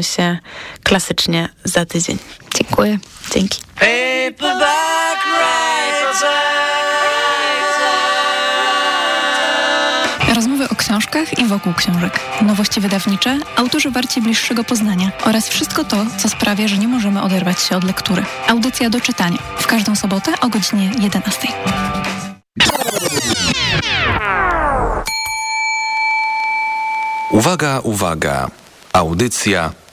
się klasycznie za tydzień. Dziękuję. Dzięki. Paperback Rozmowy o książkach i wokół książek. Nowości wydawnicze, autorzy warci bliższego poznania oraz wszystko to, co sprawia, że nie możemy oderwać się od lektury. Audycja do czytania. W każdą sobotę o godzinie 11. Uwaga, uwaga. Audycja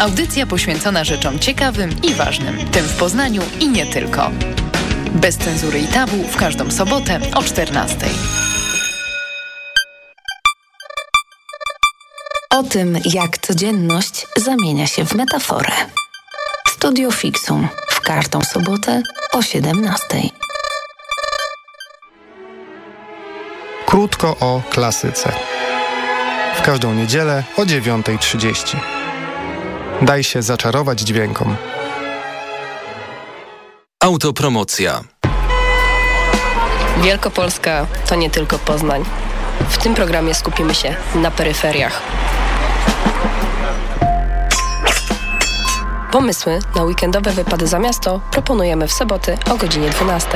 Audycja poświęcona rzeczom ciekawym i ważnym, tym w Poznaniu i nie tylko. Bez cenzury i tabu w każdą sobotę o 14. O tym, jak codzienność zamienia się w metaforę. Studio Fixum w każdą sobotę o 17. Krótko o klasyce. W każdą niedzielę o 9.30. Daj się zaczarować dźwiękom. Autopromocja. Wielkopolska to nie tylko Poznań. W tym programie skupimy się na peryferiach. Pomysły na weekendowe wypady za miasto proponujemy w soboty o godzinie 12.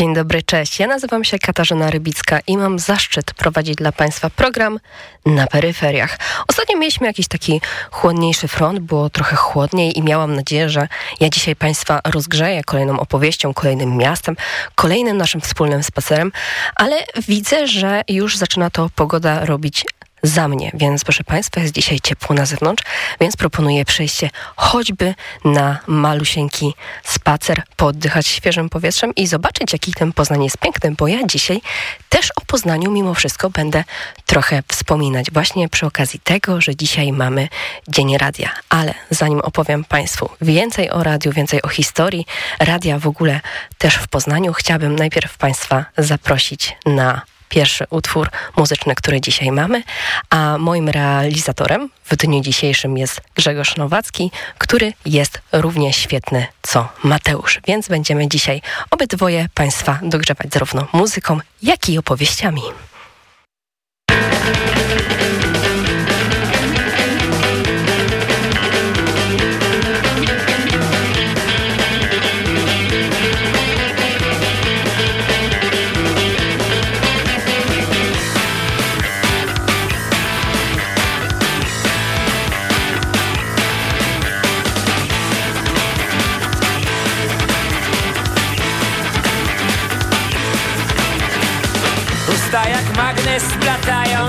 Dzień dobry, cześć. Ja nazywam się Katarzyna Rybicka i mam zaszczyt prowadzić dla Państwa program na peryferiach. Ostatnio mieliśmy jakiś taki chłodniejszy front, było trochę chłodniej i miałam nadzieję, że ja dzisiaj Państwa rozgrzeję kolejną opowieścią, kolejnym miastem, kolejnym naszym wspólnym spacerem, ale widzę, że już zaczyna to pogoda robić za mnie, więc proszę Państwa, jest dzisiaj ciepło na zewnątrz, więc proponuję przejście choćby na malusieńki spacer, poddychać świeżym powietrzem i zobaczyć, jaki ten Poznań jest piękny, bo ja dzisiaj też o Poznaniu mimo wszystko będę trochę wspominać, właśnie przy okazji tego, że dzisiaj mamy Dzień Radia. Ale zanim opowiem Państwu więcej o radiu, więcej o historii radia w ogóle też w Poznaniu, chciałabym najpierw Państwa zaprosić na pierwszy utwór muzyczny, który dzisiaj mamy, a moim realizatorem w dniu dzisiejszym jest Grzegorz Nowacki, który jest równie świetny co Mateusz, więc będziemy dzisiaj obydwoje Państwa dogrzewać zarówno muzyką, jak i opowieściami.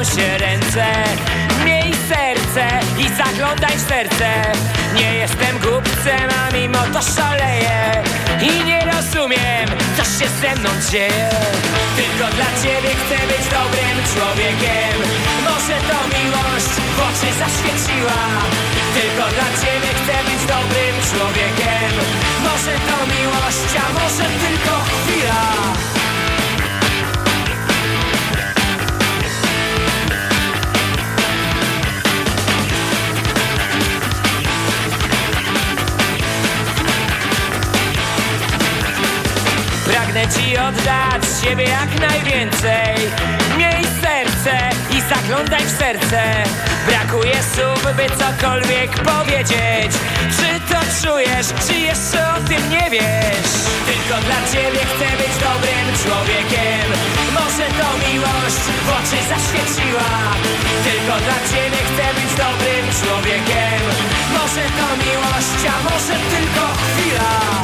Się ręce Miej serce i zaglądaj w serce. Nie jestem głupcem, a mimo to szaleję I nie rozumiem, co się ze mną dzieje. Tylko dla ciebie chcę być dobrym człowiekiem. Może to miłość w oczy zaświeciła. Tylko dla ciebie chcę być dobrym człowiekiem. Może to miłość, a może tylko chwila Pragnę ci oddać siebie jak najwięcej. Miej serce i zaglądaj w serce. Brakuje słów, by cokolwiek powiedzieć. Czy to czujesz, czy jeszcze o tym nie wiesz? Tylko dla ciebie chcę być dobrym człowiekiem. Może to miłość w oczy zaświeciła. Tylko dla ciebie chcę być dobrym człowiekiem. Może to miłość, a może tylko chwila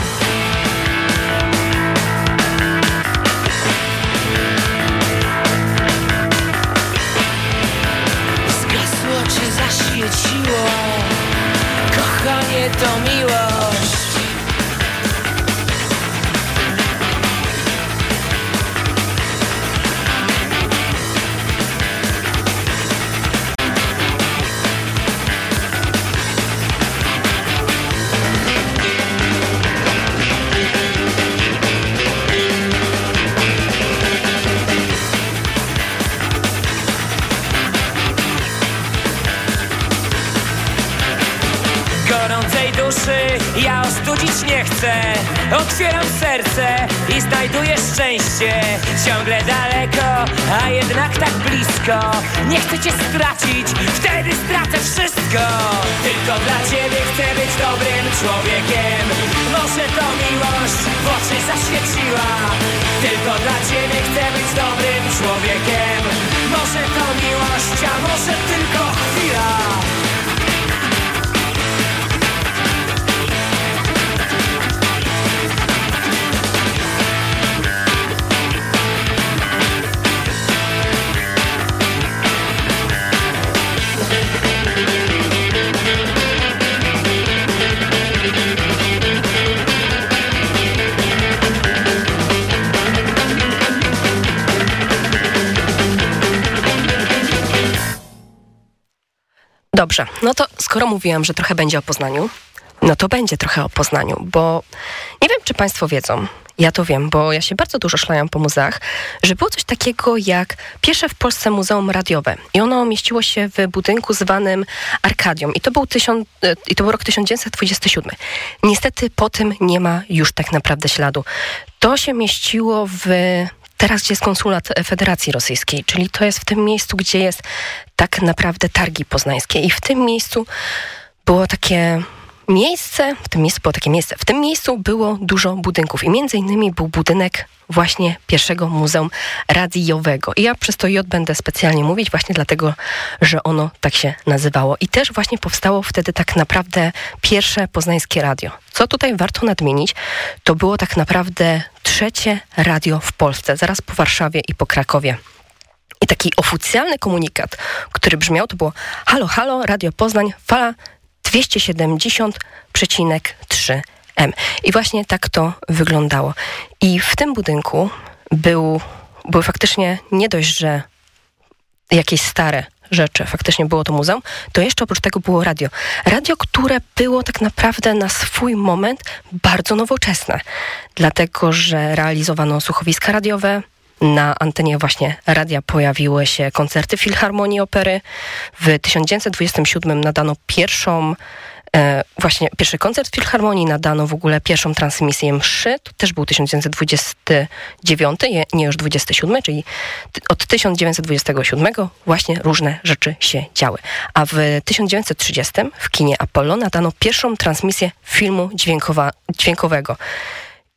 Kochanie to miłość nie chcę. Otwieram serce i znajduję szczęście. Ciągle daleko, a jednak tak blisko. Nie chcę cię stracić, wtedy stracę wszystko. Tylko dla ciebie chcę być dobrym człowiekiem. Może to miłość w oczy zaświeciła. Tylko dla ciebie chcę być dobrym człowiekiem Dobrze, no to skoro mówiłam, że trochę będzie o Poznaniu, no to będzie trochę o Poznaniu, bo nie wiem, czy Państwo wiedzą, ja to wiem, bo ja się bardzo dużo szlałam po muzeach, że było coś takiego jak pierwsze w Polsce muzeum radiowe. I ono mieściło się w budynku zwanym Arkadią. I to był, tysiąc, e, i to był rok 1927. Niestety po tym nie ma już tak naprawdę śladu. To się mieściło w teraz, gdzie jest konsulat Federacji Rosyjskiej, czyli to jest w tym miejscu, gdzie jest tak naprawdę targi poznańskie. I w tym miejscu było takie miejsce, w tym miejscu było takie miejsce, w tym miejscu było dużo budynków i między innymi był budynek właśnie pierwszego Muzeum Radiowego. I ja przez to J będę specjalnie mówić właśnie dlatego, że ono tak się nazywało. I też właśnie powstało wtedy tak naprawdę pierwsze poznańskie radio. Co tutaj warto nadmienić, to było tak naprawdę trzecie radio w Polsce, zaraz po Warszawie i po Krakowie. I taki oficjalny komunikat, który brzmiał, to było halo, halo, Radio Poznań, fala 270,3 M. I właśnie tak to wyglądało. I w tym budynku był, były faktycznie nie dość, że jakieś stare rzeczy, faktycznie było to muzeum, to jeszcze oprócz tego było radio. Radio, które było tak naprawdę na swój moment bardzo nowoczesne, dlatego że realizowano słuchowiska radiowe, na antenie właśnie radia pojawiły się koncerty Filharmonii Opery. W 1927 nadano pierwszą E, właśnie pierwszy koncert Filharmonii nadano w ogóle pierwszą transmisję mszy, to też był 1929, nie już 27, czyli od 1927 właśnie różne rzeczy się działy. A w 1930 w kinie Apollo nadano pierwszą transmisję filmu dźwiękowa, dźwiękowego.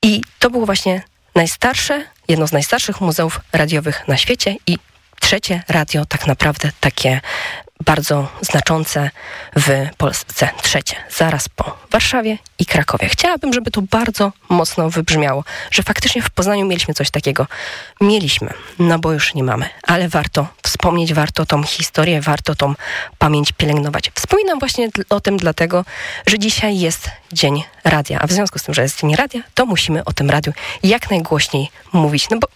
I to było właśnie najstarsze, jedno z najstarszych muzeów radiowych na świecie i trzecie radio tak naprawdę takie bardzo znaczące w Polsce. Trzecie, zaraz po Warszawie i Krakowie. Chciałabym, żeby to bardzo mocno wybrzmiało, że faktycznie w Poznaniu mieliśmy coś takiego. Mieliśmy, no bo już nie mamy, ale warto wspomnieć, warto tą historię, warto tą pamięć pielęgnować. Wspominam właśnie o tym dlatego, że dzisiaj jest Dzień Radia, a w związku z tym, że jest Dzień Radia, to musimy o tym radiu jak najgłośniej mówić, no bo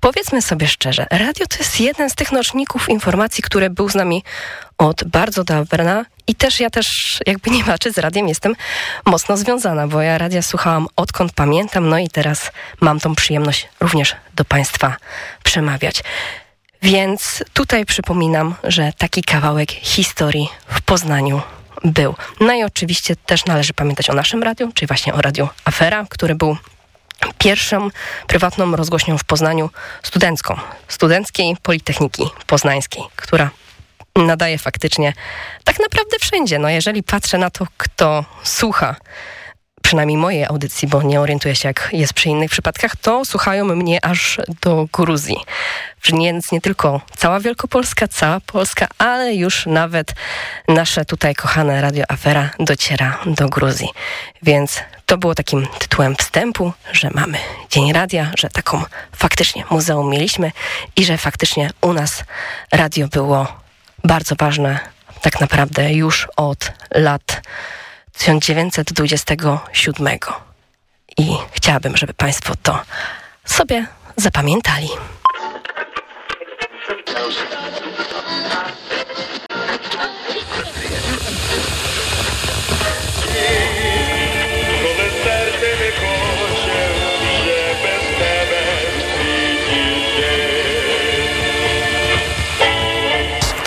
powiedzmy sobie szczerze, radio to jest jeden z tych noczników informacji, który był z nami od bardzo dawna i też ja też jakby nie maczy z radiem jestem mocno związana, bo ja radia słuchałam odkąd pamiętam, no i teraz mam tą przyjemność również do Państwa przemawiać. Więc tutaj przypominam, że taki kawałek historii w Poznaniu był. No i oczywiście też należy pamiętać o naszym radiu, czyli właśnie o radiu Afera, który był pierwszą prywatną rozgłośnią w Poznaniu studencką, Studenckiej Politechniki Poznańskiej, która nadaje faktycznie tak naprawdę wszędzie. No jeżeli patrzę na to, kto słucha przynajmniej mojej audycji, bo nie orientuję się, jak jest przy innych przypadkach, to słuchają mnie aż do Gruzji. Więc nie tylko cała Wielkopolska, cała Polska, ale już nawet nasze tutaj kochane Radio Afera dociera do Gruzji. Więc to było takim tytułem wstępu, że mamy Dzień Radia, że taką faktycznie muzeum mieliśmy i że faktycznie u nas radio było bardzo ważne tak naprawdę już od lat 1927. I chciałabym, żeby Państwo to sobie zapamiętali.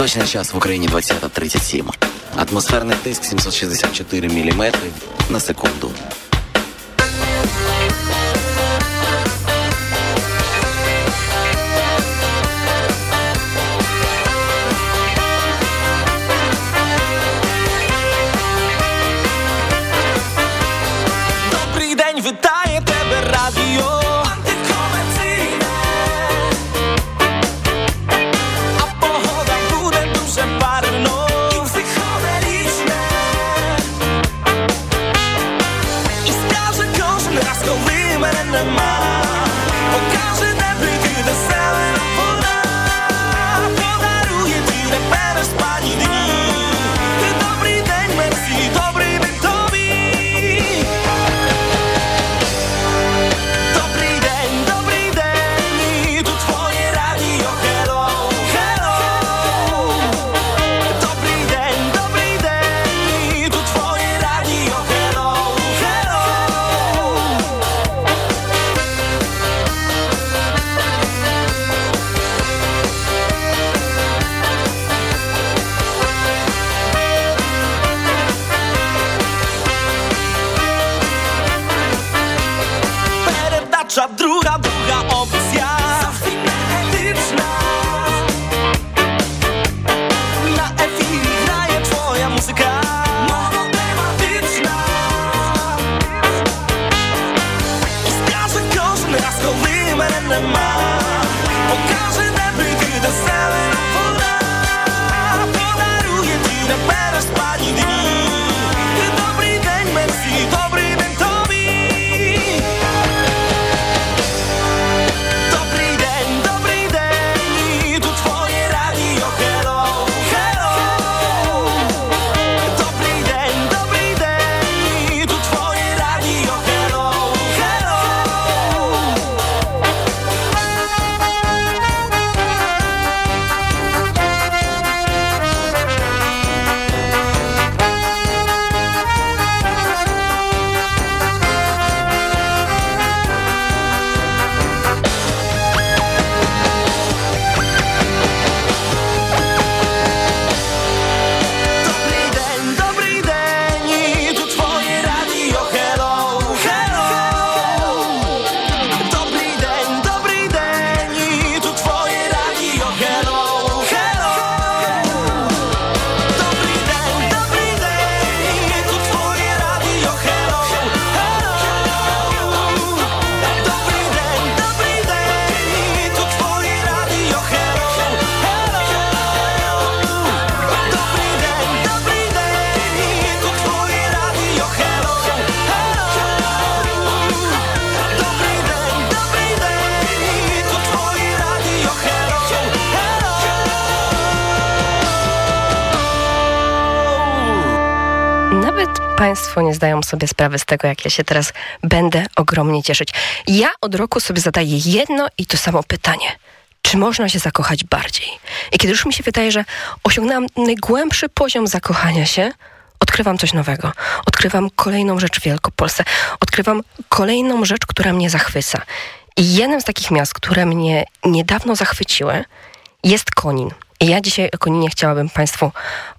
Точно час в Україні 2037. Атмосферний тиск 764 мм на секунду. Państwo nie zdają sobie sprawy z tego, jak ja się teraz będę ogromnie cieszyć. Ja od roku sobie zadaję jedno i to samo pytanie. Czy można się zakochać bardziej? I kiedy już mi się wydaje, że osiągnęłam najgłębszy poziom zakochania się, odkrywam coś nowego. Odkrywam kolejną rzecz w Wielkopolsce. Odkrywam kolejną rzecz, która mnie zachwyca. I jednym z takich miast, które mnie niedawno zachwyciły, jest Konin. Ja dzisiaj o Koninie chciałabym Państwu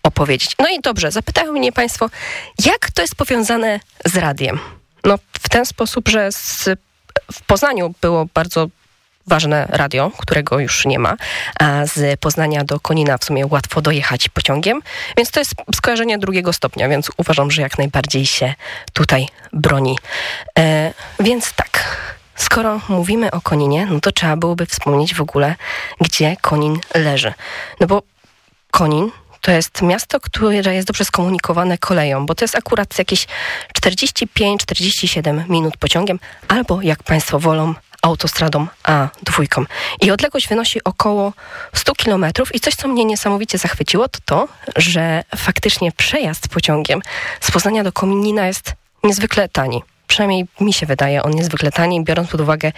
opowiedzieć. No i dobrze, zapytają mnie Państwo, jak to jest powiązane z radiem? No w ten sposób, że z, w Poznaniu było bardzo ważne radio, którego już nie ma, a z Poznania do Konina w sumie łatwo dojechać pociągiem, więc to jest skojarzenie drugiego stopnia, więc uważam, że jak najbardziej się tutaj broni. E, więc tak, skoro mówimy o Koninie, no to trzeba byłoby wspomnieć w ogóle, gdzie Konin leży. No bo Konin to jest miasto, które jest dobrze skomunikowane koleją, bo to jest akurat jakieś 45-47 minut pociągiem, albo jak Państwo wolą, autostradą A2. I odległość wynosi około 100 kilometrów i coś, co mnie niesamowicie zachwyciło, to to, że faktycznie przejazd pociągiem z Poznania do Kominina jest niezwykle tani. Przynajmniej mi się wydaje on niezwykle tani, biorąc pod uwagę,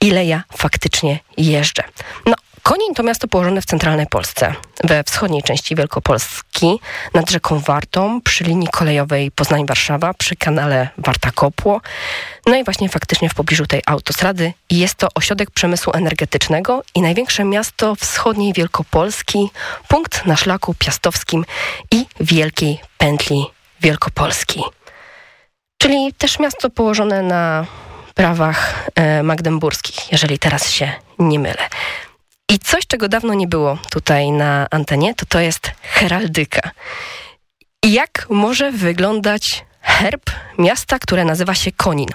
ile ja faktycznie jeżdżę. No, Konin to miasto położone w centralnej Polsce, we wschodniej części Wielkopolski, nad rzeką Wartą, przy linii kolejowej Poznań-Warszawa, przy kanale Warta-Kopło. No i właśnie faktycznie w pobliżu tej autostrady jest to ośrodek przemysłu energetycznego i największe miasto wschodniej Wielkopolski, punkt na szlaku piastowskim i Wielkiej Pętli Wielkopolski. Czyli też miasto położone na prawach e, magdeburskich, jeżeli teraz się nie mylę. I coś, czego dawno nie było tutaj na antenie, to to jest heraldyka. Jak może wyglądać herb miasta, które nazywa się Konin?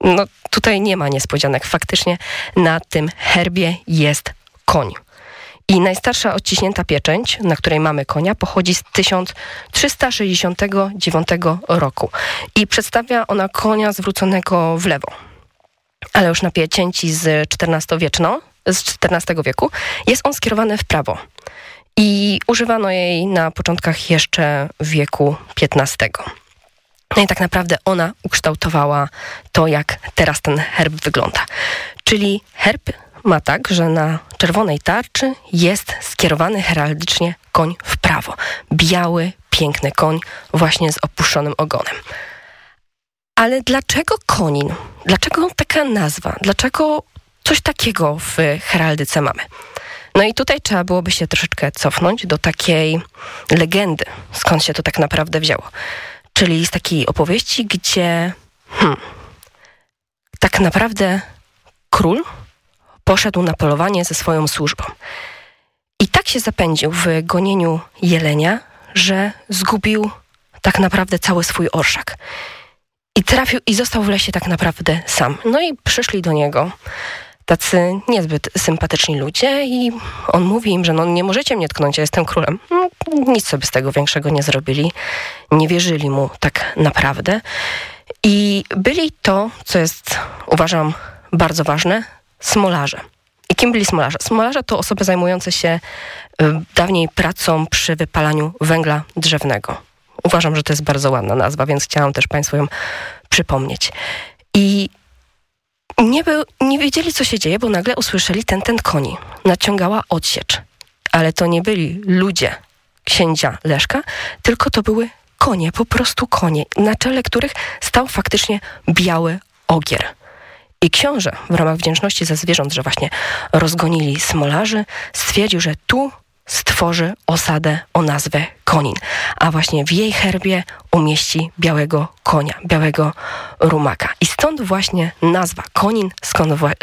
No tutaj nie ma niespodzianek. Faktycznie na tym herbie jest koń. I najstarsza odciśnięta pieczęć, na której mamy konia, pochodzi z 1369 roku i przedstawia ona konia zwróconego w lewo. Ale już na pieczęci z XIV-wieczną, z XIV wieku, jest on skierowany w prawo. I używano jej na początkach jeszcze wieku XV. No i tak naprawdę ona ukształtowała to, jak teraz ten herb wygląda. Czyli herb ma tak, że na czerwonej tarczy jest skierowany heraldycznie koń w prawo. Biały, piękny koń, właśnie z opuszczonym ogonem. Ale dlaczego konin? Dlaczego taka nazwa? Dlaczego coś takiego w heraldyce mamy? No i tutaj trzeba byłoby się troszeczkę cofnąć do takiej legendy, skąd się to tak naprawdę wzięło. Czyli z takiej opowieści, gdzie hmm, tak naprawdę król poszedł na polowanie ze swoją służbą. I tak się zapędził w gonieniu jelenia, że zgubił tak naprawdę cały swój orszak. I trafił i został w lesie tak naprawdę sam. No i przyszli do niego tacy niezbyt sympatyczni ludzie i on mówi im, że no nie możecie mnie tknąć, ja jestem królem. No, nic sobie z tego większego nie zrobili. Nie wierzyli mu tak naprawdę. I byli to, co jest uważam bardzo ważne, smolarze. I kim byli smolarze? Smolarze to osoby zajmujące się y, dawniej pracą przy wypalaniu węgla drzewnego. Uważam, że to jest bardzo ładna nazwa, więc chciałam też Państwu ją przypomnieć. I nie, był, nie wiedzieli, co się dzieje, bo nagle usłyszeli ten, ten koni. Naciągała odsiecz. Ale to nie byli ludzie księcia Leszka, tylko to były konie, po prostu konie, na czele których stał faktycznie biały ogier. I książę w ramach wdzięczności za zwierząt, że właśnie rozgonili smolarzy, stwierdził, że tu stworzy osadę o nazwę Konin, a właśnie w jej herbie umieści białego konia, białego rumaka. I stąd właśnie nazwa Konin,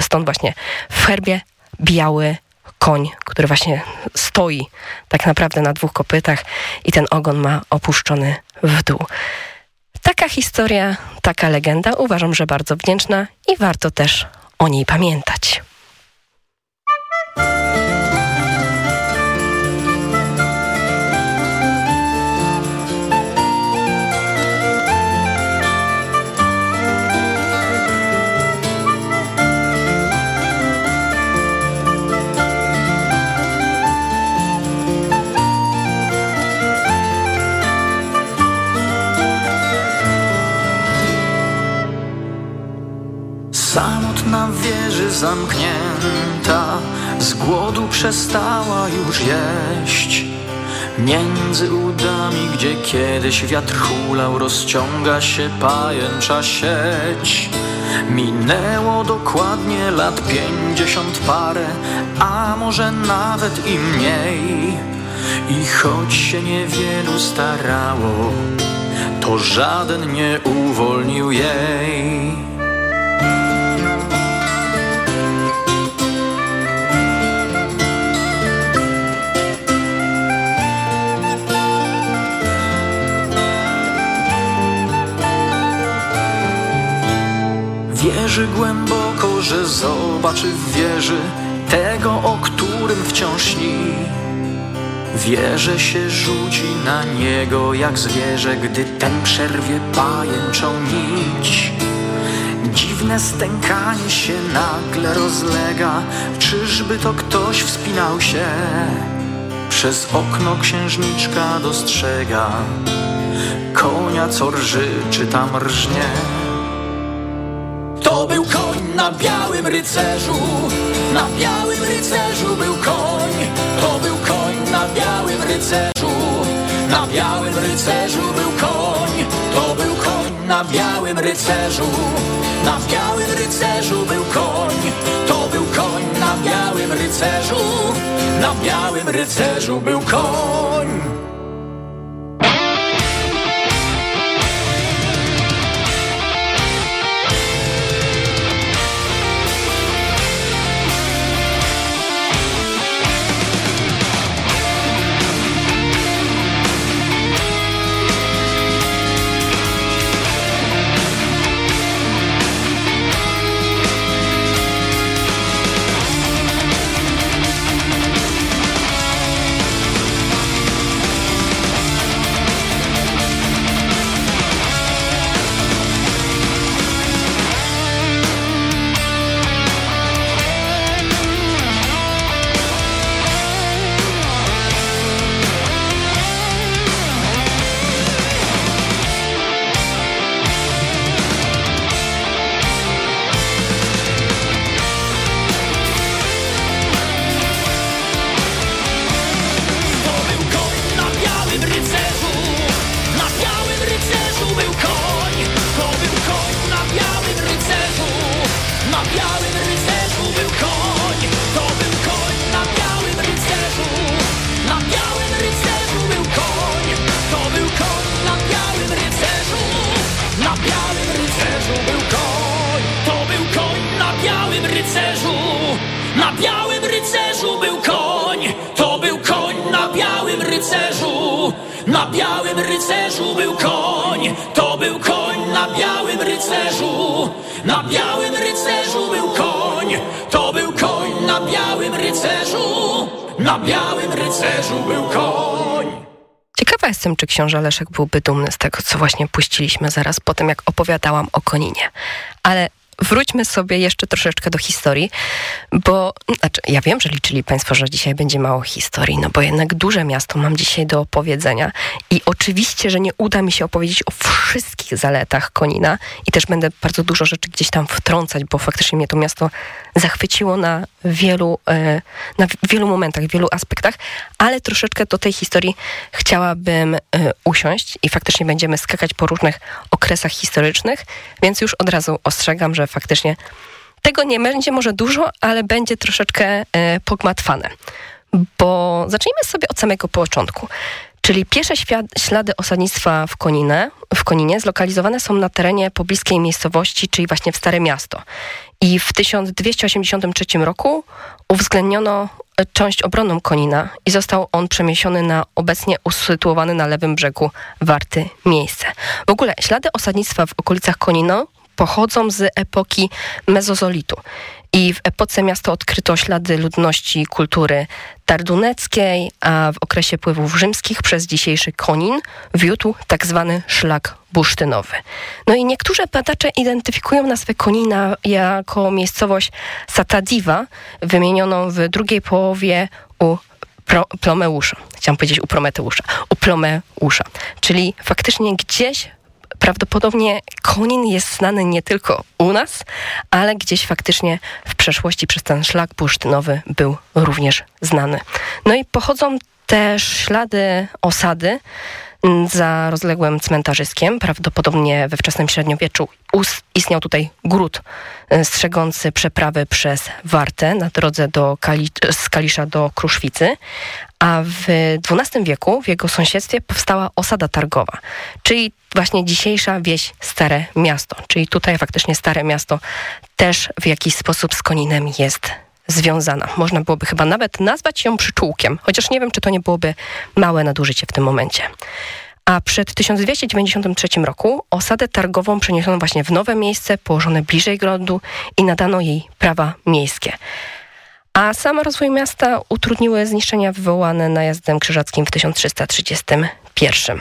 stąd właśnie w herbie biały koń, który właśnie stoi tak naprawdę na dwóch kopytach i ten ogon ma opuszczony w dół. Taka historia, taka legenda uważam, że bardzo wdzięczna i warto też o niej pamiętać. Na wieży zamknięta Z głodu przestała już jeść. Między udami, gdzie kiedyś wiatr hulał Rozciąga się pajęcza sieć. Minęło dokładnie lat pięćdziesiąt parę A może nawet i mniej. I choć się niewielu starało To żaden nie uwolnił jej Wierzy głęboko, że zobaczy w wieży tego, o którym wciąż śni. Wierzę się rzuci na niego jak zwierzę, gdy ten przerwie pajęczą nić. Dziwne stękanie się nagle rozlega, czyżby to ktoś wspinał się? Przez okno księżniczka dostrzega konia, co rży, czy tam rżnie. To był koń na białym rycerzu Na białym rycerzu był koń, to był koń na białym rycerzu. Na białym rycerzu był koń, to był koń na białym rycerzu. Na białym rycerzu był koń, to był koń na białym rycerzu. Na białym rycerzu był koń. Czy książę Leszek byłby dumny z tego, co właśnie puściliśmy zaraz po tym, jak opowiadałam o Koninie. Ale wróćmy sobie jeszcze troszeczkę do historii, bo znaczy, ja wiem, że liczyli Państwo, że dzisiaj będzie mało historii, no bo jednak duże miasto mam dzisiaj do opowiedzenia i oczywiście, że nie uda mi się opowiedzieć o wszystkich zaletach Konina i też będę bardzo dużo rzeczy gdzieś tam wtrącać, bo faktycznie mnie to miasto zachwyciło na wielu, e, na wielu momentach, wielu aspektach, ale troszeczkę do tej historii chciałabym e, usiąść i faktycznie będziemy skakać po różnych okresach historycznych, więc już od razu ostrzegam, że faktycznie tego nie będzie może dużo, ale będzie troszeczkę e, pogmatwane. Bo zacznijmy sobie od samego początku. Czyli pierwsze ślady osadnictwa w, Koninę, w Koninie zlokalizowane są na terenie pobliskiej miejscowości, czyli właśnie w Stare Miasto. I w 1283 roku uwzględniono e, część obronną Konina i został on przemieszczony na obecnie usytuowany na lewym brzegu Warty miejsce. W ogóle ślady osadnictwa w okolicach Konino pochodzą z epoki mezozolitu. I w epoce miasto odkryto ślady ludności kultury tarduneckiej, a w okresie pływów rzymskich przez dzisiejszy Konin wiódł tak zwany szlak bursztynowy. No i niektórzy badacze identyfikują nazwę Konina jako miejscowość Satadiva, wymienioną w drugiej połowie u Pro, Plomeusza. Chciałam powiedzieć u Prometeusza. U Plomeusza. Czyli faktycznie gdzieś prawdopodobnie Konin jest znany nie tylko u nas, ale gdzieś faktycznie w przeszłości przez ten szlak bursztynowy był również znany. No i pochodzą też ślady osady za rozległym cmentarzyskiem. Prawdopodobnie we wczesnym średniowieczu istniał tutaj gród strzegący przeprawy przez Wartę na drodze do Kali, z Kalisza do Kruszwicy, a w XII wieku w jego sąsiedztwie powstała osada targowa, czyli właśnie dzisiejsza wieś Stare Miasto. Czyli tutaj faktycznie Stare Miasto też w jakiś sposób z Koninem jest związana. Można byłoby chyba nawet nazwać ją przyczółkiem, chociaż nie wiem, czy to nie byłoby małe nadużycie w tym momencie. A przed 1293 roku osadę targową przeniesiono właśnie w nowe miejsce, położone bliżej grodu i nadano jej prawa miejskie. A sam rozwój miasta utrudniły zniszczenia wywołane najazdem krzyżackim w 1331.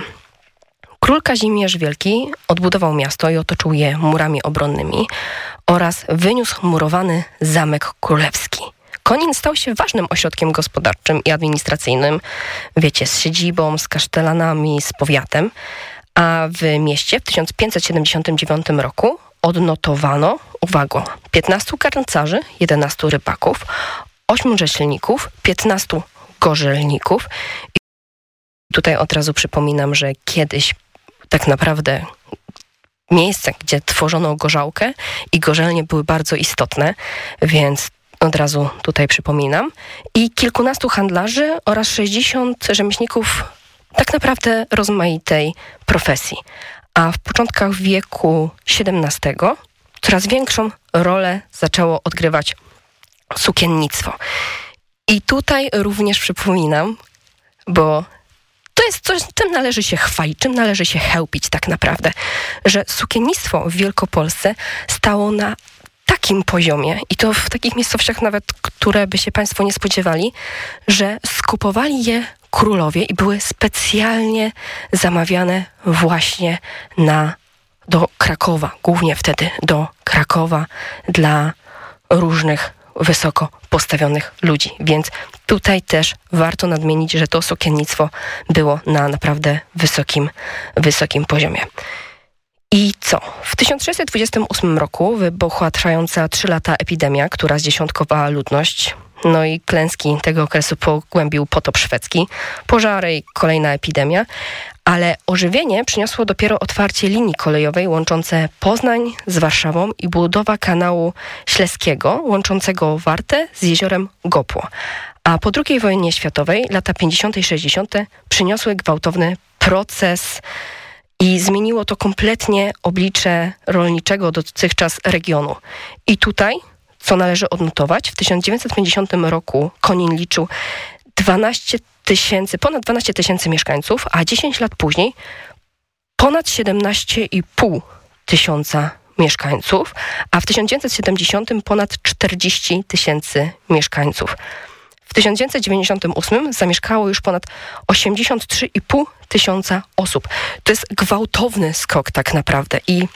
Król Kazimierz Wielki odbudował miasto i otoczył je murami obronnymi oraz wyniósł murowany Zamek Królewski. Konin stał się ważnym ośrodkiem gospodarczym i administracyjnym, wiecie, z siedzibą, z kasztelanami, z powiatem, a w mieście w 1579 roku odnotowano, uwaga, 15 karncarzy, 11 rybaków, 8 rzeźników, 15 gorzelników. I tutaj od razu przypominam, że kiedyś tak naprawdę miejsce, gdzie tworzono gorzałkę i gorzelnie były bardzo istotne, więc od razu tutaj przypominam. I kilkunastu handlarzy oraz 60 rzemieślników tak naprawdę rozmaitej profesji. A w początkach wieku XVII coraz większą rolę zaczęło odgrywać sukiennictwo. I tutaj również przypominam, bo to jest coś, czym należy się chwalić, czym należy się chełpić tak naprawdę, że sukiennictwo w Wielkopolsce stało na takim poziomie i to w takich miejscowościach nawet, które by się Państwo nie spodziewali, że skupowali je królowie i były specjalnie zamawiane właśnie na, do Krakowa, głównie wtedy do Krakowa dla różnych wysoko postawionych ludzi. Więc tutaj też warto nadmienić, że to sukiennictwo było na naprawdę wysokim, wysokim poziomie. I co? W 1628 roku wybuchła trwająca trzy lata epidemia, która zdziesiątkowała ludność. No i klęski tego okresu pogłębił potop szwedzki, pożary i kolejna epidemia, ale ożywienie przyniosło dopiero otwarcie linii kolejowej łączące Poznań z Warszawą i budowa kanału Śleskiego łączącego Wartę z jeziorem Gopło. A po II wojnie światowej lata 50. i 60. przyniosły gwałtowny proces i zmieniło to kompletnie oblicze rolniczego dotychczas regionu. I tutaj, co należy odnotować, w 1950 roku Konin liczył 12 tysięcy, ponad 12 tysięcy mieszkańców, a 10 lat później ponad 17,5 tysiąca mieszkańców, a w 1970 ponad 40 tysięcy mieszkańców. W 1998 zamieszkało już ponad 83,5 tysiąca osób. To jest gwałtowny skok tak naprawdę i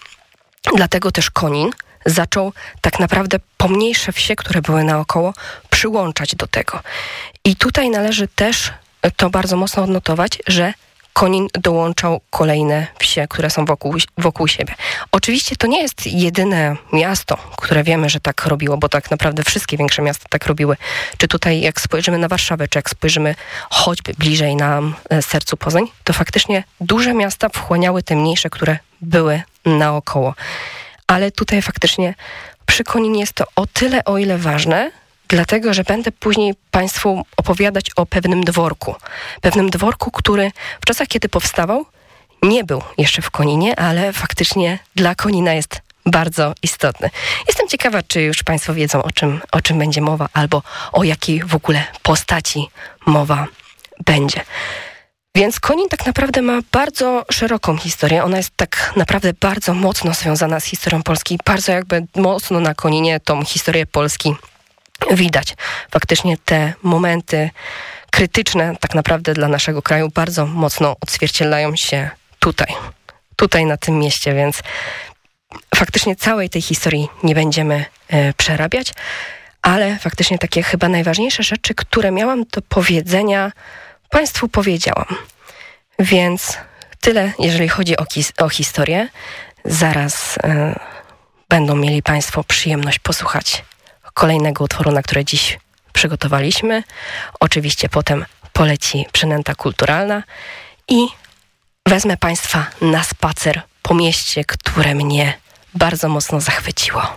dlatego też Konin zaczął tak naprawdę pomniejsze wsie, które były naokoło, przyłączać do tego. I tutaj należy też to bardzo mocno odnotować, że Konin dołączał kolejne wsie, które są wokół, wokół siebie. Oczywiście to nie jest jedyne miasto, które wiemy, że tak robiło, bo tak naprawdę wszystkie większe miasta tak robiły. Czy tutaj jak spojrzymy na Warszawę, czy jak spojrzymy choćby bliżej na e, sercu Poznań, to faktycznie duże miasta wchłaniały te mniejsze, które były naokoło. Ale tutaj faktycznie przy Koninie jest to o tyle, o ile ważne, dlatego że będę później Państwu opowiadać o pewnym dworku. Pewnym dworku, który w czasach, kiedy powstawał, nie był jeszcze w Koninie, ale faktycznie dla Konina jest bardzo istotny. Jestem ciekawa, czy już Państwo wiedzą, o czym, o czym będzie mowa, albo o jakiej w ogóle postaci mowa będzie. Więc Konin tak naprawdę ma bardzo szeroką historię. Ona jest tak naprawdę bardzo mocno związana z historią Polski. Bardzo jakby mocno na Koninie tą historię Polski widać. Faktycznie te momenty krytyczne tak naprawdę dla naszego kraju bardzo mocno odzwierciedlają się tutaj. Tutaj na tym mieście, więc faktycznie całej tej historii nie będziemy e, przerabiać, ale faktycznie takie chyba najważniejsze rzeczy, które miałam do powiedzenia, Państwu powiedziałam. Więc tyle, jeżeli chodzi o, o historię. Zaraz e, będą mieli Państwo przyjemność posłuchać kolejnego utworu, na które dziś przygotowaliśmy. Oczywiście potem poleci przynęta kulturalna i wezmę Państwa na spacer po mieście, które mnie bardzo mocno zachwyciło.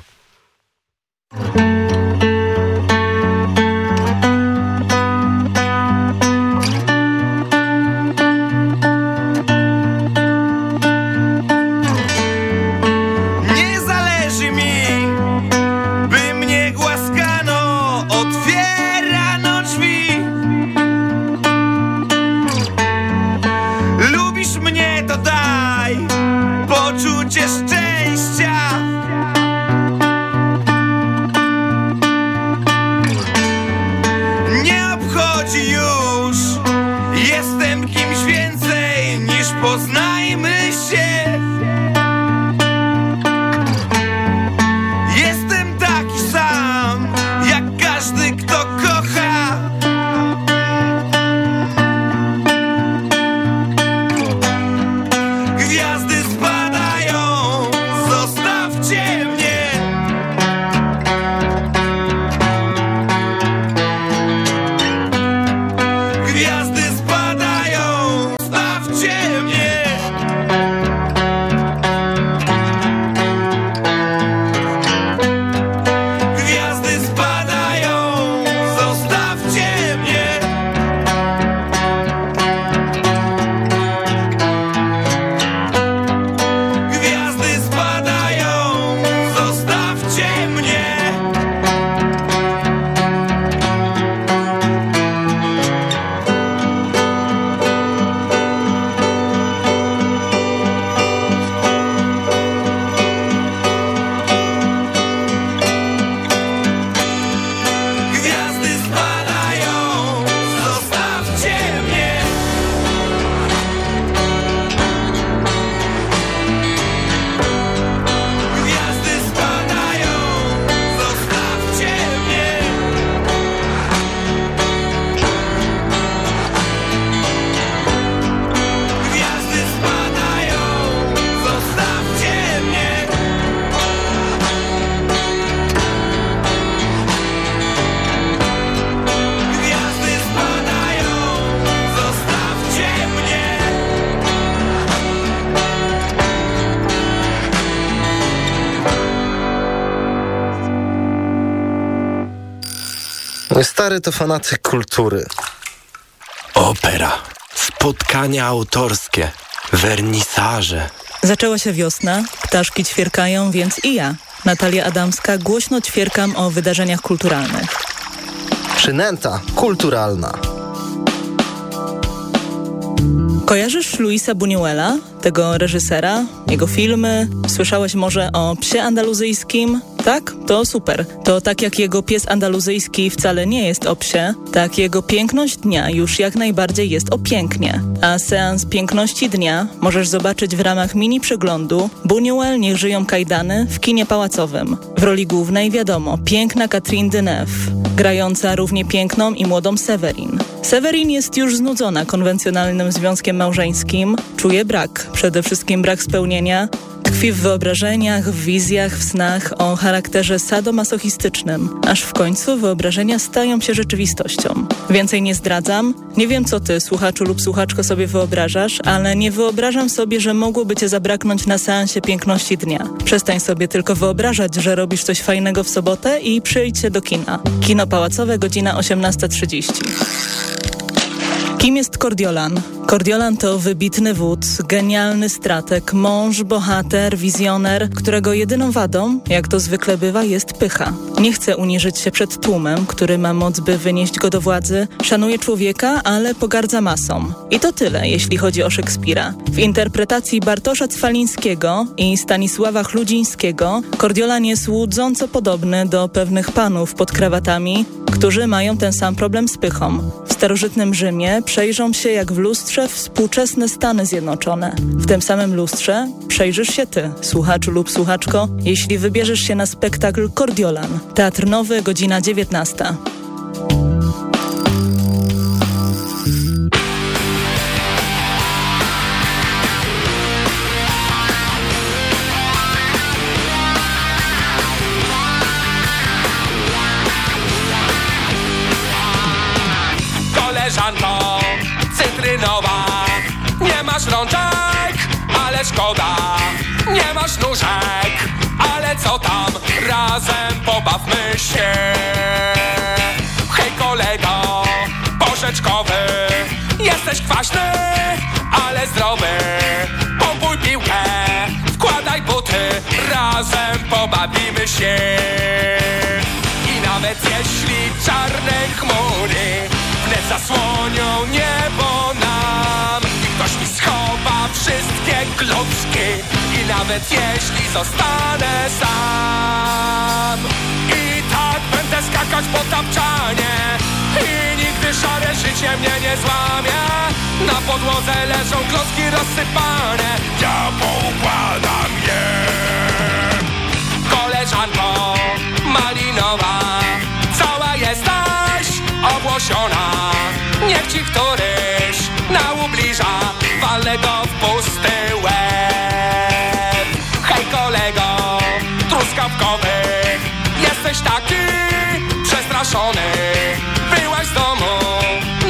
Stary to fanatyk kultury. Opera, spotkania autorskie, wernisaże. Zaczęła się wiosna, ptaszki ćwierkają, więc i ja, Natalia Adamska, głośno ćwierkam o wydarzeniach kulturalnych. Przynęta kulturalna. Kojarzysz Luisa Buñuela, tego reżysera, jego filmy? Słyszałeś może o psie andaluzyjskim? Tak? To super. To tak jak jego pies andaluzyjski wcale nie jest o psie, tak jego piękność dnia już jak najbardziej jest o pięknie. A seans piękności dnia możesz zobaczyć w ramach mini przeglądu Buñuel Niech żyją kajdany w kinie pałacowym. W roli głównej wiadomo, piękna Catherine Deneuve, grająca równie piękną i młodą Severin. Severin jest już znudzona konwencjonalnym związkiem małżeńskim, czuje brak, przede wszystkim brak spełnienia, tkwi w wyobrażeniach, w wizjach, w snach o charakterze sadomasochistycznym, aż w końcu wyobrażenia stają się rzeczywistością. Więcej nie zdradzam. Nie wiem, co ty, słuchaczu lub słuchaczko, sobie wyobrażasz, ale nie wyobrażam sobie, że mogłoby cię zabraknąć na seansie piękności dnia. Przestań sobie tylko wyobrażać, że robisz coś fajnego w sobotę i przyjdź się do kina. Kino Pałacowe, godzina 18.30. Kim jest Cordiolan? Cordiolan to wybitny wódz, genialny stratek, mąż, bohater, wizjoner, którego jedyną wadą, jak to zwykle bywa, jest pycha. Nie chce uniżyć się przed tłumem, który ma moc, by wynieść go do władzy, szanuje człowieka, ale pogardza masą. I to tyle, jeśli chodzi o Szekspira. W interpretacji Bartosza Cwalińskiego i Stanisława Chludzińskiego Cordiolan jest łudząco podobny do pewnych panów pod krawatami, którzy mają ten sam problem z pychą. W starożytnym Rzymie przejrzą się jak w lustrze współczesne Stany Zjednoczone. W tym samym lustrze przejrzysz się ty, słuchaczu lub słuchaczko, jeśli wybierzesz się na spektakl Cordiolan. Teatr Nowy, godzina 19. masz rączek, ale szkoda. Nie masz nóżek, ale co tam? Razem pobawmy się. Hej kolego, porzeczkowy Jesteś kwaśny, ale zdrowy. Pompuj piłkę, wkładaj buty Razem pobawimy się. I nawet jeśli czarne chmury Wnet zasłonią niebo wszystkie klocki I nawet jeśli zostanę sam. I tak będę skakać po tapczanie I nigdy szare życie mnie nie złamie. Na podłodze leżą klocki rozsypane. Ja poukładam je. Koleżanko malinowa Cała jesteś obłosiona Niech ci któryś na ubliża Byłaś z domu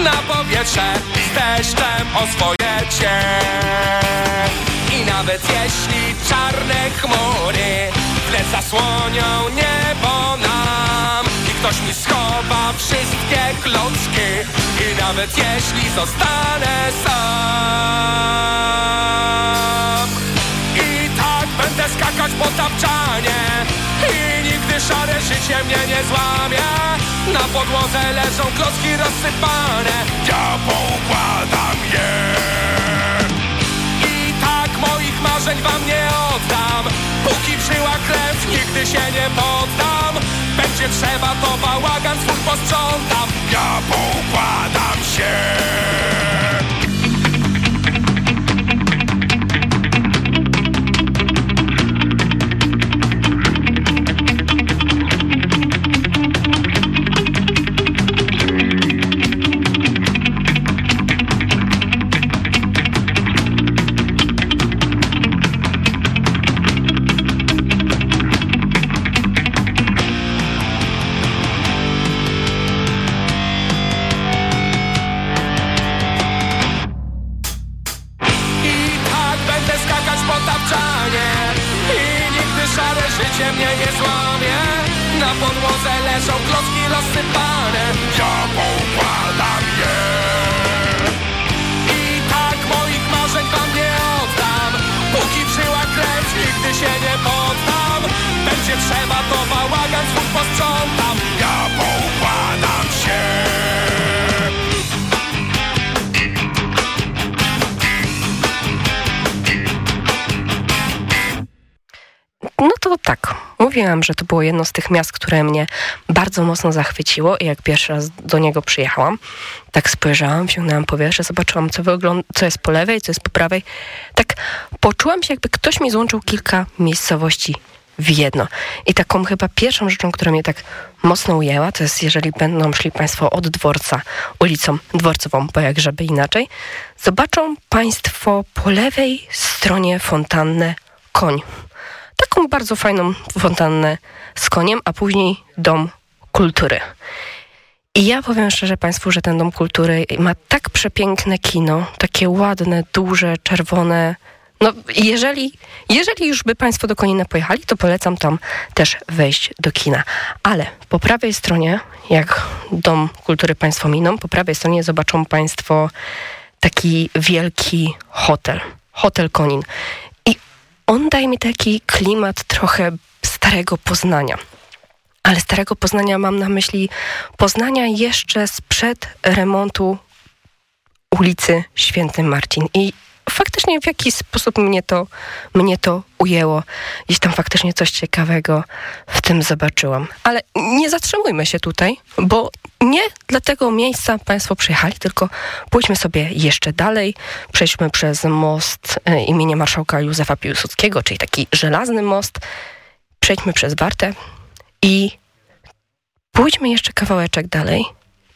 na powietrze Z deszczem o swoje cię I nawet jeśli czarne chmury Wnet zasłonią niebo nam I ktoś mi schowa wszystkie klocki I nawet jeśli zostanę sam. I tak będę skakać po tapczanie I nigdy szare życie mnie nie złamie. Na podłodze leżą klocki rozsypane. Ja poukładam je. I tak moich marzeń wam nie oddam. Póki w żyłach krew nigdy się nie poddam. Będzie trzeba to bałagan swój posprzątam. Ja poukładam się było jedno z tych miast, które mnie bardzo mocno zachwyciło i jak pierwszy raz do niego przyjechałam, tak spojrzałam, wsiągnęłam powietrze, zobaczyłam, co, co jest po lewej, co jest po prawej. Tak poczułam się, jakby ktoś mi złączył kilka miejscowości w jedno. I taką chyba pierwszą rzeczą, która mnie tak mocno ujęła, to jest, jeżeli będą szli Państwo od dworca ulicą dworcową, bo jak żeby inaczej, zobaczą Państwo po lewej stronie fontannę koń taką bardzo fajną fontannę z koniem, a później dom kultury. I ja powiem szczerze Państwu, że ten dom kultury ma tak przepiękne kino, takie ładne, duże, czerwone. No, jeżeli, jeżeli już by Państwo do Konina pojechali, to polecam tam też wejść do kina. Ale po prawej stronie, jak Dom Kultury Państwo miną, po prawej stronie zobaczą Państwo taki wielki hotel. Hotel Konin on daje mi taki klimat trochę starego Poznania. Ale starego Poznania mam na myśli Poznania jeszcze sprzed remontu ulicy Święty Marcin. I faktycznie w jakiś sposób mnie to, mnie to ujęło. Gdzieś tam faktycznie coś ciekawego w tym zobaczyłam. Ale nie zatrzymujmy się tutaj, bo nie dla tego miejsca Państwo przyjechali, tylko pójdźmy sobie jeszcze dalej. Przejdźmy przez most e, imienia marszałka Józefa Piłsudskiego, czyli taki żelazny most. Przejdźmy przez Wartę i pójdźmy jeszcze kawałeczek dalej.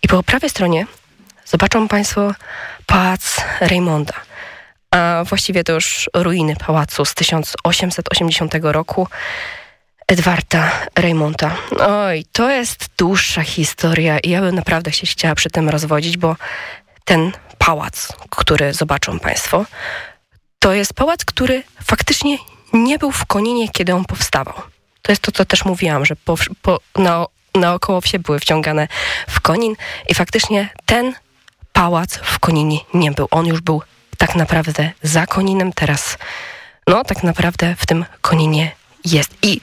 I po prawej stronie zobaczą Państwo pałac Reymonda a właściwie to już ruiny pałacu z 1880 roku Edwarda Reymonta. Oj, to jest dłuższa historia i ja bym naprawdę się chciała przy tym rozwodzić, bo ten pałac, który zobaczą Państwo, to jest pałac, który faktycznie nie był w Koninie, kiedy on powstawał. To jest to, co też mówiłam, że po, po, na, naokoło wsie były wciągane w Konin i faktycznie ten pałac w Koninie nie był. On już był tak naprawdę za Koninem teraz, no tak naprawdę w tym Koninie jest. I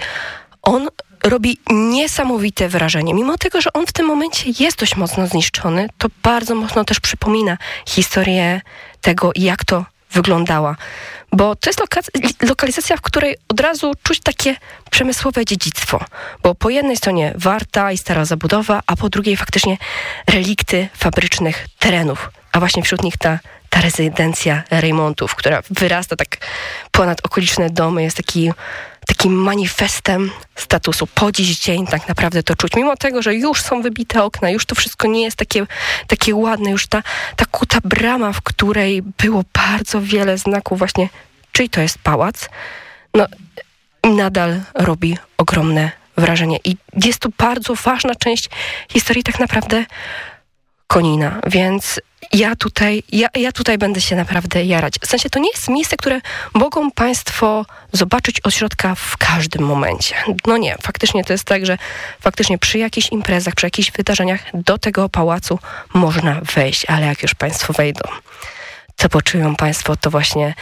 on robi niesamowite wrażenie. Mimo tego, że on w tym momencie jest dość mocno zniszczony, to bardzo mocno też przypomina historię tego, jak to wyglądała. Bo to jest lokalizacja, w której od razu czuć takie przemysłowe dziedzictwo. Bo po jednej stronie warta i stara zabudowa, a po drugiej faktycznie relikty fabrycznych terenów. A właśnie wśród nich ta ta rezydencja Reymontów, która wyrasta tak ponad okoliczne domy, jest taki, takim manifestem statusu. Po dziś dzień tak naprawdę to czuć. Mimo tego, że już są wybite okna, już to wszystko nie jest takie, takie ładne, już ta, ta kuta brama, w której było bardzo wiele znaków właśnie, czyj to jest pałac, no nadal robi ogromne wrażenie. I jest to bardzo ważna część historii tak naprawdę Konina, więc ja tutaj, ja, ja tutaj będę się naprawdę jarać. W sensie to nie jest miejsce, które mogą Państwo zobaczyć od środka w każdym momencie. No nie, faktycznie to jest tak, że faktycznie przy jakichś imprezach, przy jakichś wydarzeniach do tego pałacu można wejść, ale jak już Państwo wejdą, co poczują Państwo, to właśnie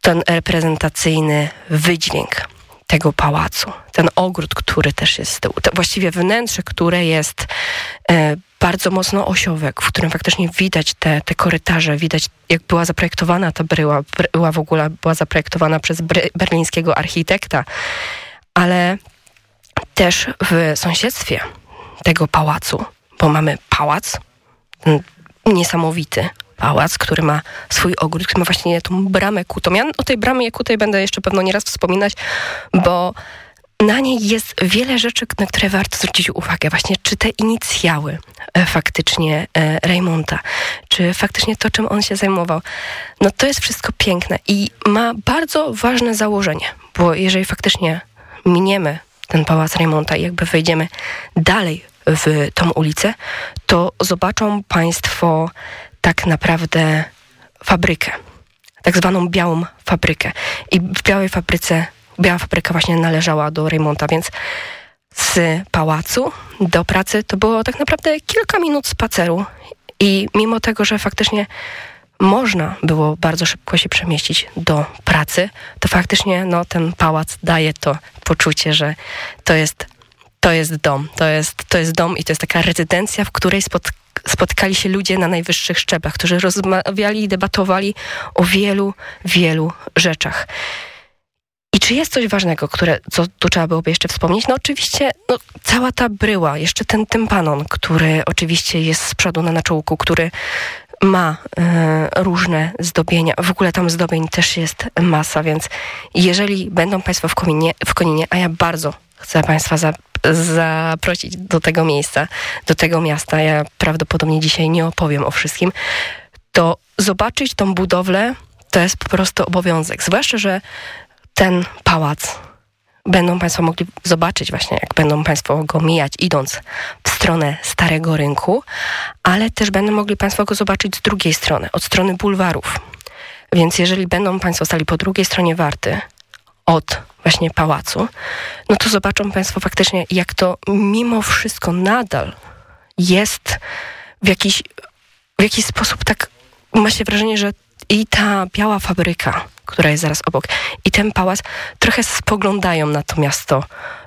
ten reprezentacyjny wydźwięk tego pałacu. Ten ogród, który też jest z tyłu. To właściwie wnętrze, które jest e, bardzo mocno osiołek, w którym faktycznie widać te, te korytarze, widać jak była zaprojektowana ta bryła. Bryła w ogóle była zaprojektowana przez berlińskiego architekta, ale też w sąsiedztwie tego pałacu, bo mamy pałac niesamowity, pałac, który ma swój ogród, który ma właśnie tą bramę kutą. Ja o tej bramie kutej będę jeszcze pewno nieraz wspominać, bo na niej jest wiele rzeczy, na które warto zwrócić uwagę. Właśnie, czy te inicjały e, faktycznie e, Raymonta, czy faktycznie to, czym on się zajmował, no to jest wszystko piękne i ma bardzo ważne założenie, bo jeżeli faktycznie miniemy ten pałac Raymonta i jakby wejdziemy dalej w tą ulicę, to zobaczą Państwo tak naprawdę fabrykę, tak zwaną białą fabrykę. I w białej fabryce, biała fabryka właśnie należała do Raymonta, więc z pałacu do pracy to było tak naprawdę kilka minut spaceru. I mimo tego, że faktycznie można było bardzo szybko się przemieścić do pracy, to faktycznie no, ten pałac daje to poczucie, że to jest, to jest dom. To jest, to jest dom i to jest taka rezydencja, w której spot, spotkali się ludzie na najwyższych szczeblach, którzy rozmawiali i debatowali o wielu, wielu rzeczach. I czy jest coś ważnego, które, co tu trzeba byłoby jeszcze wspomnieć? No oczywiście no, cała ta bryła, jeszcze ten tympanon, który oczywiście jest z przodu na naczołku, który ma e, różne zdobienia. W ogóle tam zdobień też jest masa, więc jeżeli będą Państwo w, w Koninie, a ja bardzo chcę Państwa za, zaprosić do tego miejsca, do tego miasta, ja prawdopodobnie dzisiaj nie opowiem o wszystkim, to zobaczyć tą budowlę to jest po prostu obowiązek. Zwłaszcza, że ten pałac będą Państwo mogli zobaczyć właśnie, jak będą Państwo go mijać, idąc w stronę Starego Rynku, ale też będą mogli Państwo go zobaczyć z drugiej strony, od strony bulwarów. Więc jeżeli będą Państwo stali po drugiej stronie Warty, od właśnie pałacu, no to zobaczą Państwo faktycznie, jak to mimo wszystko nadal jest w jakiś, w jakiś sposób tak, ma się wrażenie, że i ta biała fabryka, która jest zaraz obok, i ten pałac trochę spoglądają na to miasto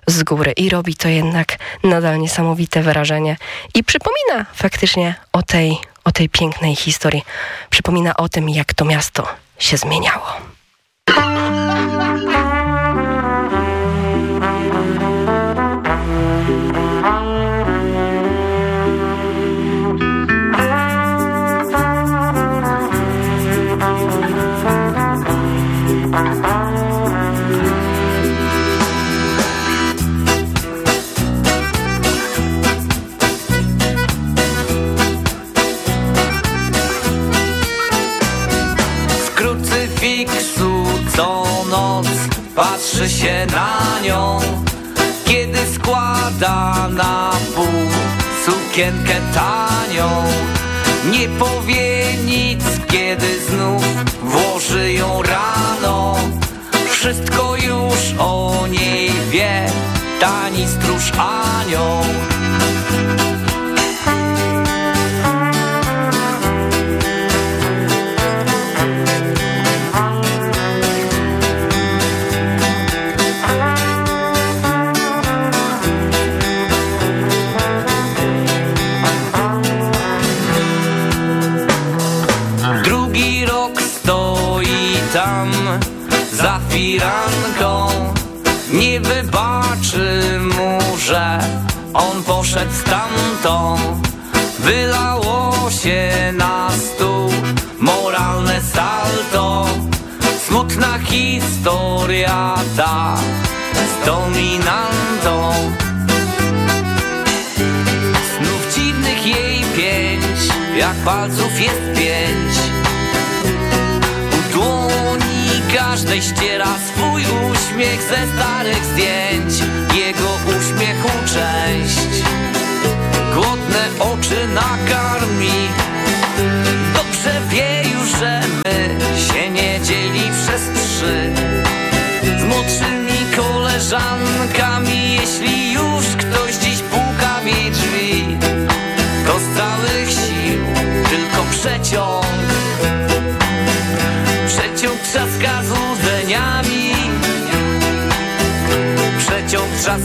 z góry i robi to jednak nadal niesamowite wrażenie i przypomina faktycznie o tej, o tej pięknej historii. Przypomina o tym, jak to miasto się zmieniało.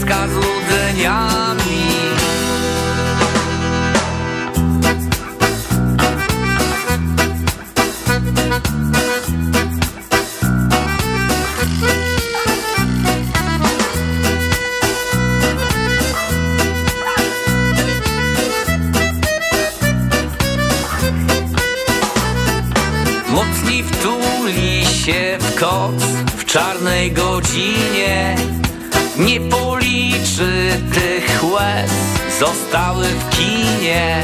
Przeciąg trzaska złudzeniami się w koc w czarnej godzinie zostały w kinie.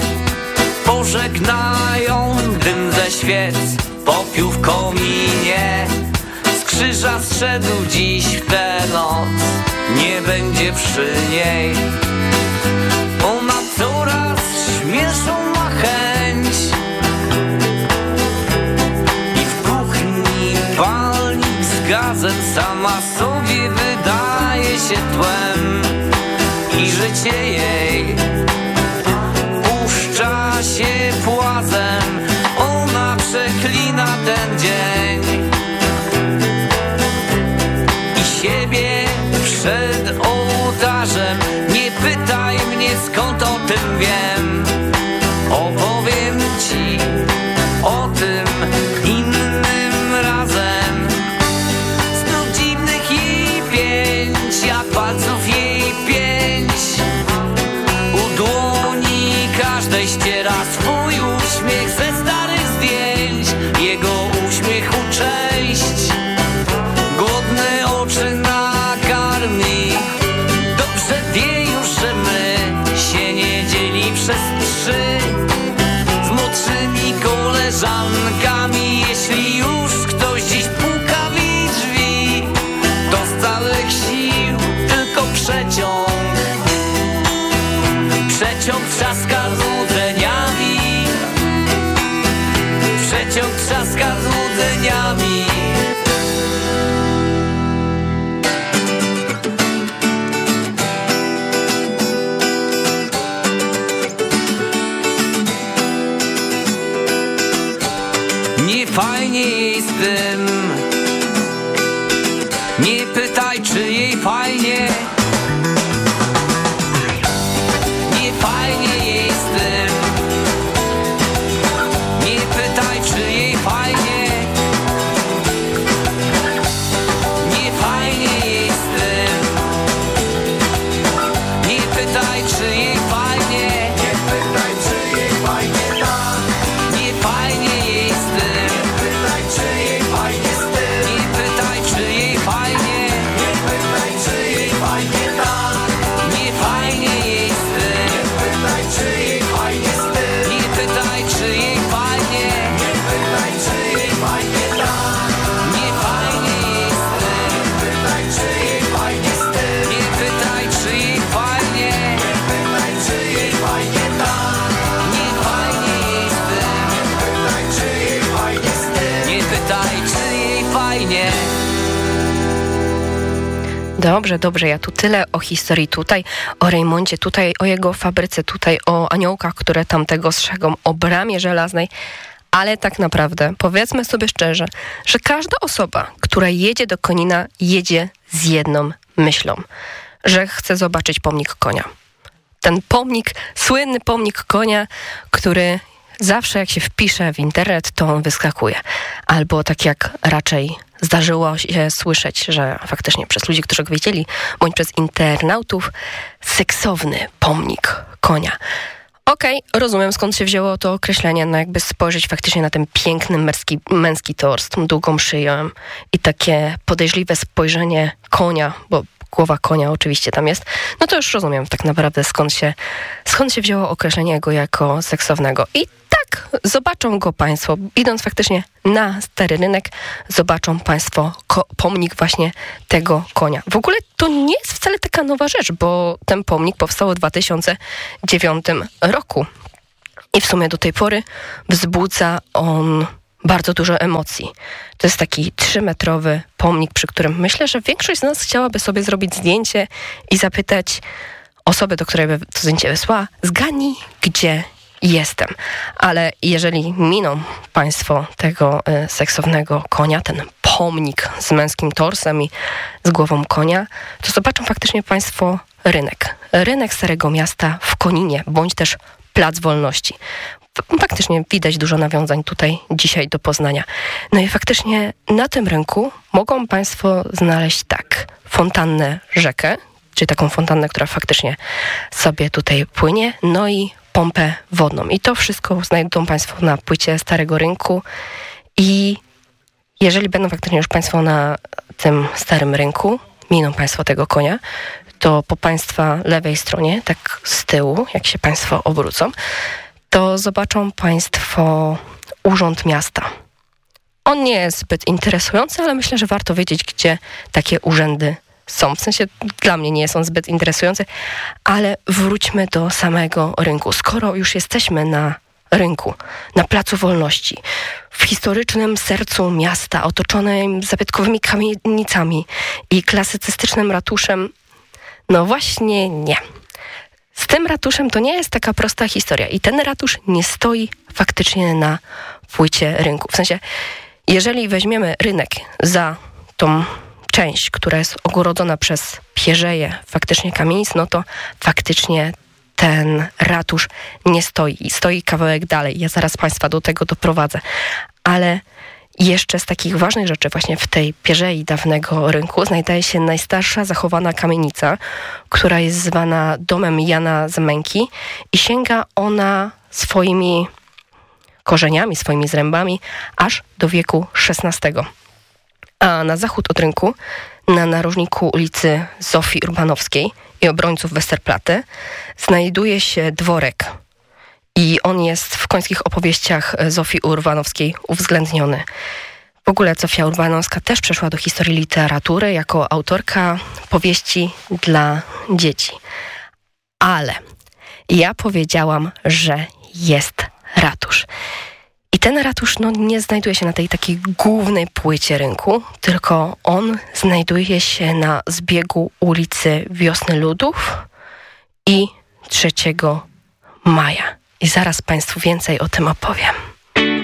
Pożegnają dym ze świec, popiół w kominie Z krzyża zszedł dziś w tę noc, nie będzie przy niej. Ona coraz śmieszą ma chęć. Palnik z gazem sama sobie wydaje się tłem. i życie jej puszcza się płazem, ona przeklina ten dzień i siebie przed ołtarzem. Nie pytaj mnie skąd o tym wiem, quieras Dobrze, dobrze. Ja tu tyle o historii tutaj, o Rejmondzie tutaj, o jego fabryce tutaj, o aniołkach, które tamtego strzegą, o bramie żelaznej. Ale tak naprawdę, powiedzmy sobie szczerze, że każda osoba, która jedzie do Konina, jedzie z jedną myślą, że chce zobaczyć pomnik konia. Ten pomnik, słynny pomnik konia, który zawsze jak się wpisze w internet, to on wyskakuje. Albo tak jak raczej zdarzyło się słyszeć, że faktycznie przez ludzi, którzy go wiedzieli, bądź przez internautów, seksowny pomnik konia. Okej, rozumiem skąd się wzięło to określenie, no jakby spojrzeć faktycznie na ten piękny męski, męski tors, tą długą szyję i takie podejrzliwe spojrzenie konia, bo głowa konia oczywiście tam jest, no to już rozumiem tak naprawdę skąd się, skąd się wzięło określenie go jako seksownego. I tak, zobaczą go Państwo, idąc faktycznie na stary rynek, zobaczą Państwo pomnik właśnie tego konia. W ogóle to nie jest wcale taka nowa rzecz, bo ten pomnik powstał w 2009 roku. I w sumie do tej pory wzbudza on bardzo dużo emocji. To jest taki trzymetrowy pomnik, przy którym myślę, że większość z nas chciałaby sobie zrobić zdjęcie i zapytać osobę, do której by to zdjęcie wysłała, zgadnij, gdzie jestem. Ale jeżeli miną Państwo tego y, seksownego konia, ten pomnik z męskim torsem i z głową konia, to zobaczą faktycznie Państwo rynek. Rynek Starego Miasta w Koninie, bądź też Plac Wolności. Faktycznie widać dużo nawiązań tutaj dzisiaj do Poznania. No i faktycznie na tym rynku mogą Państwo znaleźć tak, fontannę rzekę, czyli taką fontannę, która faktycznie sobie tutaj płynie, no i pompę wodną. I to wszystko znajdą Państwo na płycie Starego Rynku i jeżeli będą faktycznie już Państwo na tym Starym Rynku, miną Państwo tego konia, to po Państwa lewej stronie, tak z tyłu, jak się Państwo obrócą, to zobaczą Państwo Urząd Miasta. On nie jest zbyt interesujący, ale myślę, że warto wiedzieć, gdzie takie urzędy są. W sensie dla mnie nie są zbyt interesujące, ale wróćmy do samego rynku. Skoro już jesteśmy na rynku, na Placu Wolności, w historycznym sercu miasta, otoczonym zabytkowymi kamienicami i klasycystycznym ratuszem, no właśnie nie. z tym ratuszem to nie jest taka prosta historia i ten ratusz nie stoi faktycznie na płycie rynku. W sensie, jeżeli weźmiemy rynek za tą część, która jest ogrodzona przez pierzeje, faktycznie kamienic, no to faktycznie ten ratusz nie stoi. Stoi kawałek dalej. Ja zaraz Państwa do tego doprowadzę. Ale jeszcze z takich ważnych rzeczy właśnie w tej pierzei dawnego rynku znajduje się najstarsza zachowana kamienica, która jest zwana domem Jana Zemęki i sięga ona swoimi korzeniami, swoimi zrębami aż do wieku XVI. A na zachód od rynku, na narożniku ulicy Zofii Urbanowskiej i obrońców Westerplatte, znajduje się dworek. I on jest w końskich opowieściach Zofii Urbanowskiej uwzględniony. W ogóle Zofia Urbanowska też przeszła do historii literatury jako autorka powieści dla dzieci. Ale ja powiedziałam, że jest ratusz. I ten ratusz no, nie znajduje się na tej takiej głównej płycie rynku, tylko on znajduje się na zbiegu ulicy Wiosny Ludów i 3 maja. I zaraz Państwu więcej o tym opowiem.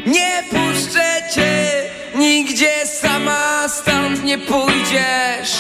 Nie puszczę cię nigdzie sama, stąd nie pójdziesz.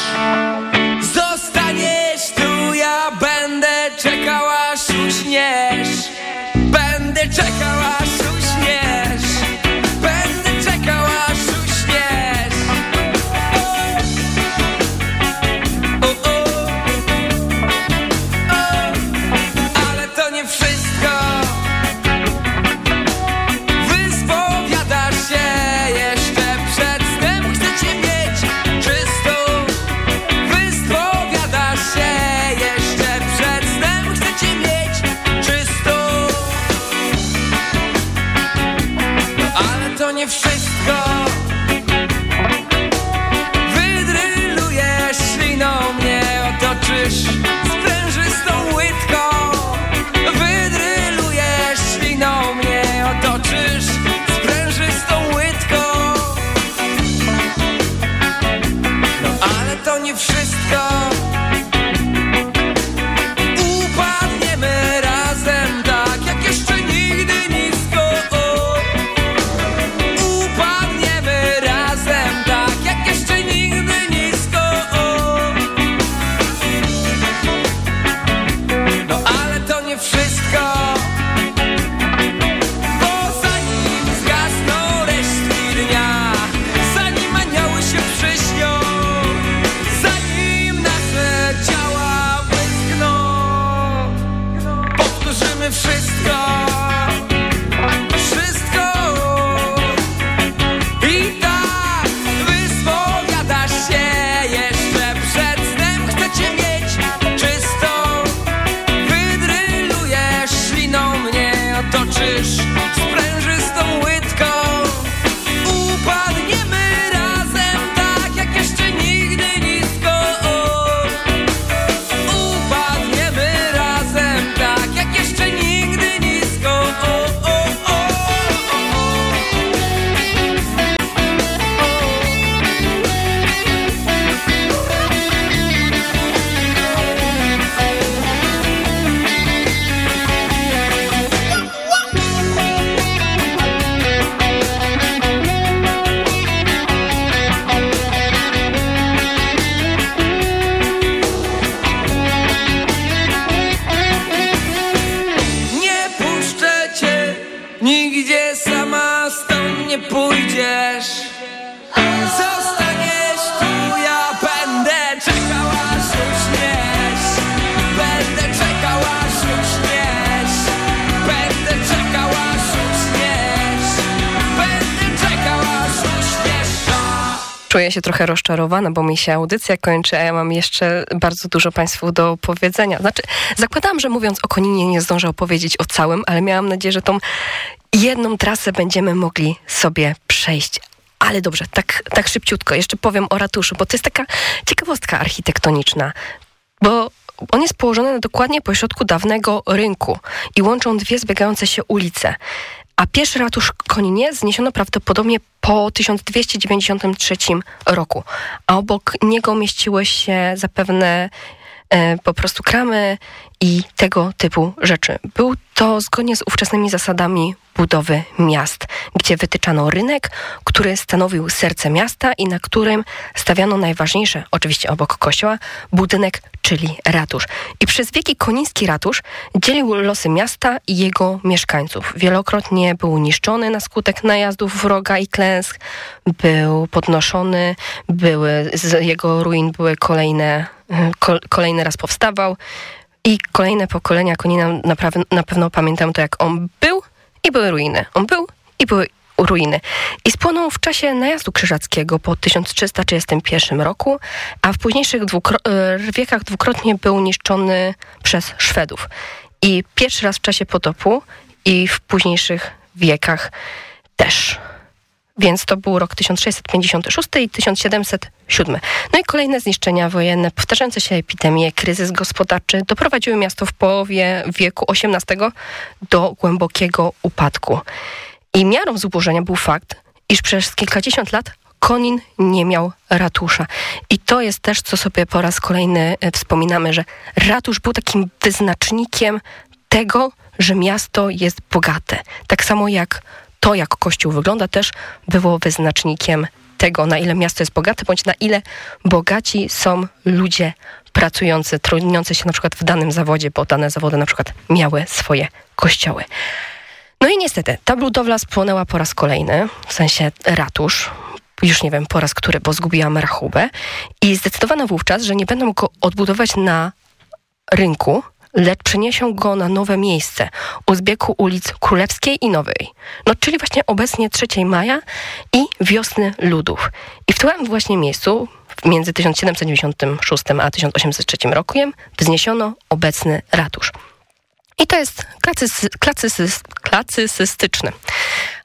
Się trochę rozczarowana, bo mi się audycja kończy, a ja mam jeszcze bardzo dużo Państwu do powiedzenia. Znaczy, zakładałam, że mówiąc o Koninie nie zdążę opowiedzieć o całym, ale miałam nadzieję, że tą jedną trasę będziemy mogli sobie przejść. Ale dobrze, tak, tak szybciutko. Jeszcze powiem o ratuszu, bo to jest taka ciekawostka architektoniczna. Bo on jest położony dokładnie pośrodku dawnego rynku i łączą dwie zbiegające się ulice. A pierwszy ratusz Koninie zniesiono prawdopodobnie po 1293 roku, a obok niego mieściły się zapewne e, po prostu kramy i tego typu rzeczy. Był to zgodnie z ówczesnymi zasadami budowy miast, gdzie wytyczano rynek, który stanowił serce miasta i na którym stawiano najważniejsze, oczywiście obok kościoła, budynek, czyli ratusz. I przez wieki koniński ratusz dzielił losy miasta i jego mieszkańców. Wielokrotnie był niszczony na skutek najazdów wroga i klęsk, był podnoszony, były, z jego ruin były kolejne, kolejny raz powstawał i kolejne pokolenia Konina na, pewno pamiętają to, jak on był i były ruiny. On był i były ruiny. I spłonął w czasie najazdu krzyżackiego po 1331 roku, a w późniejszych dwukro e, wiekach dwukrotnie był niszczony przez Szwedów. I pierwszy raz w czasie potopu i w późniejszych wiekach też. Więc to był rok 1656 i 1707. No i kolejne zniszczenia wojenne, powtarzające się epidemie, kryzys gospodarczy doprowadziły miasto w połowie wieku XVIII do głębokiego upadku. I miarą zubożenia był fakt, iż przez kilkadziesiąt lat Konin nie miał ratusza. I to jest też, co sobie po raz kolejny e, wspominamy, że ratusz był takim wyznacznikiem tego, że miasto jest bogate. Tak samo jak to, jak Kościół wygląda, też było wyznacznikiem tego, na ile miasto jest bogate, bądź na ile bogaci są ludzie pracujący, trudniący się na przykład w danym zawodzie, bo dane zawody na przykład miały swoje kościoły. No i niestety, ta budowla spłonęła po raz kolejny, w sensie ratusz, już nie wiem po raz który, bo zgubiłam rachubę i zdecydowano wówczas, że nie będą go odbudować na rynku, lecz przeniesią go na nowe miejsce u zbiegu ulic Królewskiej i Nowej. No, czyli właśnie obecnie 3 maja i Wiosny Ludów. I w tym właśnie miejscu między 1796 a 1803 rokiem wzniesiono obecny ratusz. I to jest klacycystyczny.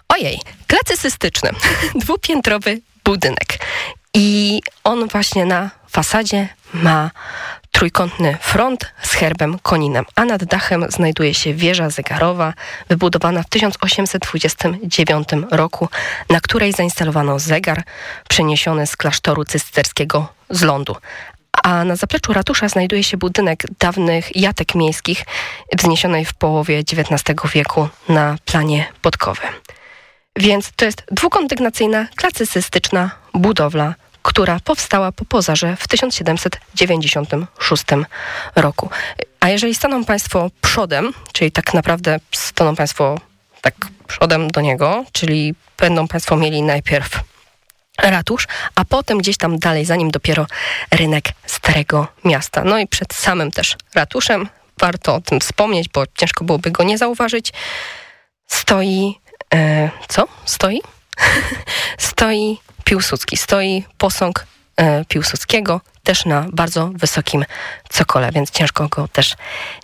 Ojej, klacycystyczny, dwupiętrowy budynek. I on właśnie na fasadzie ma trójkątny front z herbem koninem, a nad dachem znajduje się wieża zegarowa wybudowana w 1829 roku, na której zainstalowano zegar przeniesiony z klasztoru cysterskiego z lądu. A na zapleczu ratusza znajduje się budynek dawnych jatek miejskich wzniesionej w połowie XIX wieku na planie podkowym. Więc to jest dwukondygnacyjna, klasycystyczna budowla która powstała po pożarze w 1796 roku. A jeżeli staną Państwo przodem, czyli tak naprawdę staną Państwo tak przodem do niego, czyli będą Państwo mieli najpierw ratusz, a potem gdzieś tam dalej, zanim dopiero rynek Starego Miasta. No i przed samym też ratuszem, warto o tym wspomnieć, bo ciężko byłoby go nie zauważyć, stoi... E, co? Stoi? stoi Piłsudski. Stoi posąg e, Piłsudskiego też na bardzo wysokim cokole, więc ciężko go też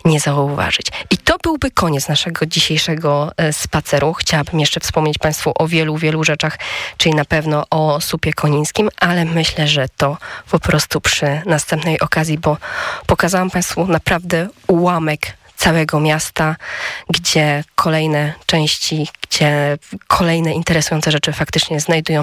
nie zauważyć. I to byłby koniec naszego dzisiejszego e, spaceru. Chciałabym jeszcze wspomnieć Państwu o wielu, wielu rzeczach, czyli na pewno o supie konińskim, ale myślę, że to po prostu przy następnej okazji, bo pokazałam Państwu naprawdę ułamek całego miasta, gdzie kolejne części, gdzie kolejne interesujące rzeczy faktycznie znajdują